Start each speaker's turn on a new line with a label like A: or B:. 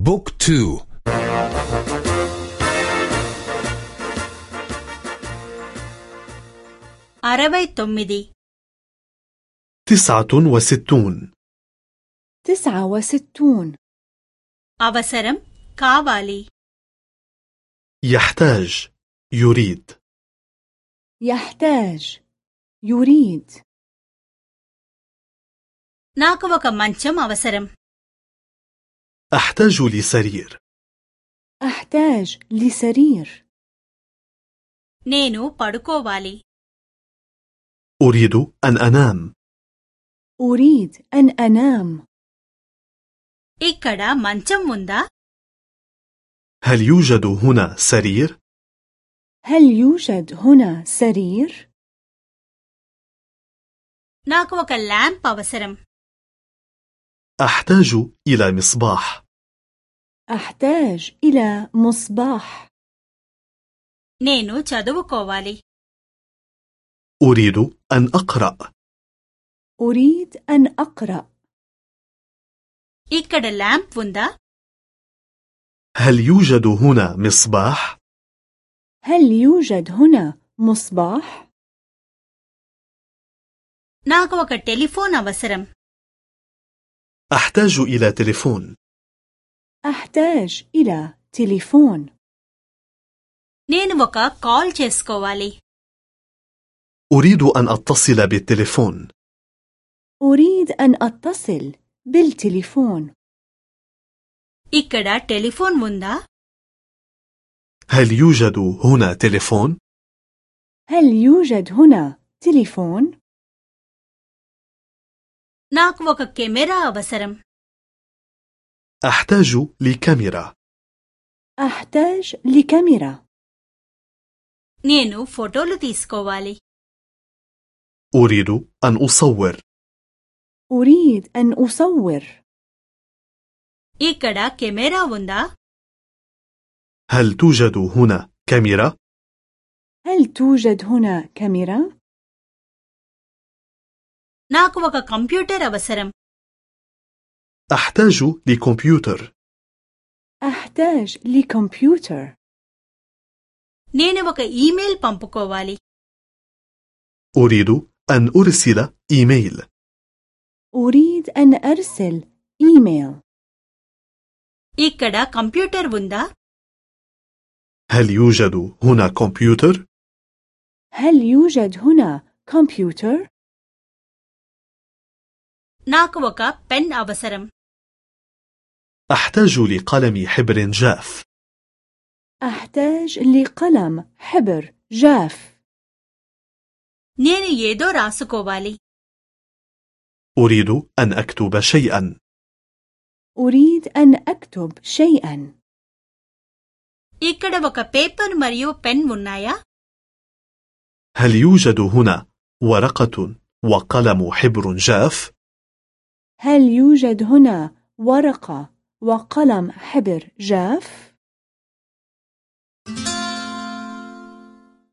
A: بوك تو
B: అరవై తొమ్మిది
C: تسعة وستون
D: تسعة وستون
B: అవసరం కావాలి
C: يحتاج يريد
D: يحتاج يريد
B: నాకు ఒక మంచం అవసరం
C: أحتاج لسرير
D: أحتاج لسرير
B: నేను పడుకోవాలి
C: أريد أن أنام
D: أريد أن أنام
B: ఇక్కడ మంచం ఉందా
C: هل يوجد هنا سرير؟
D: هل يوجد هنا سرير؟
B: నాకు ఒక ల్యాంప్ అవసరం
C: أحتاج إلى مصباح
D: أحتاج إلى مصباح
B: నేను చదువుకోవాలి
C: أريد أن أقرأ
D: أريد أن أقرأ
B: ఇక్కడ ల్యాంప్ ఉందా
C: هل يوجد هنا مصباح؟
D: هل يوجد هنا مصباح؟
B: నాకు ఒక టెలిఫోన్ అవసరం
C: أحتاج إلى تليفون
D: أحتاج إلى تليفون
B: నేను ఒక కాల్ చేసుకోవాలి
C: أريد أن أتصل بالتليفون
D: أريد أن أتصل بالتليفون
B: ఇక్కడ టెలిఫోన్ ఉందా
C: هل يوجد هنا تليفون؟
D: هل يوجد هنا تليفون؟
B: నాకు ఒక కెమెరా అవసరం
C: أحتاج لكاميرا
D: أحتاج لكاميرا
B: నేను ఫోటోలు తీసుకోవాలి
C: أريد أن أصور
D: أريد أن أصور
B: ఇక్కడ కెమెరా ఉందా
C: هل توجد هنا كاميرا؟
D: هل توجد هنا كاميرا؟
B: నాకు ఒక కంప్యూటర్ అవసరం
C: أحتاج لكمبيوتر
D: أحتاج لكمبيوتر
B: నేను ఒక ఈమెయిల్ పంపుకోవాలి
C: أريد أن أرسل إيميل
D: أريد أن أرسل إيميل
B: ఇక్కడ కంప్యూటర్ ఉందా
C: هل يوجد هنا كمبيوتر؟
D: هل يوجد هنا كمبيوتر؟
B: నాకు ఒక పెన్ అవసరం
C: أحتاج لقلم حبر جاف
D: أحتاج لقلم حبر جاف
B: నేను ఏదో రాసుకోవాలి
C: أريد أن أكتب شيئا
D: أريد أن أكتب شيئا
B: ఇక్కడ ఒక పేపర్ మరియు పెన్ ఉన్నాయా
C: هل يوجد هنا ورقة وقلم حبر جاف؟
D: هل يوجد هنا ورقة وقلم حبر جاف؟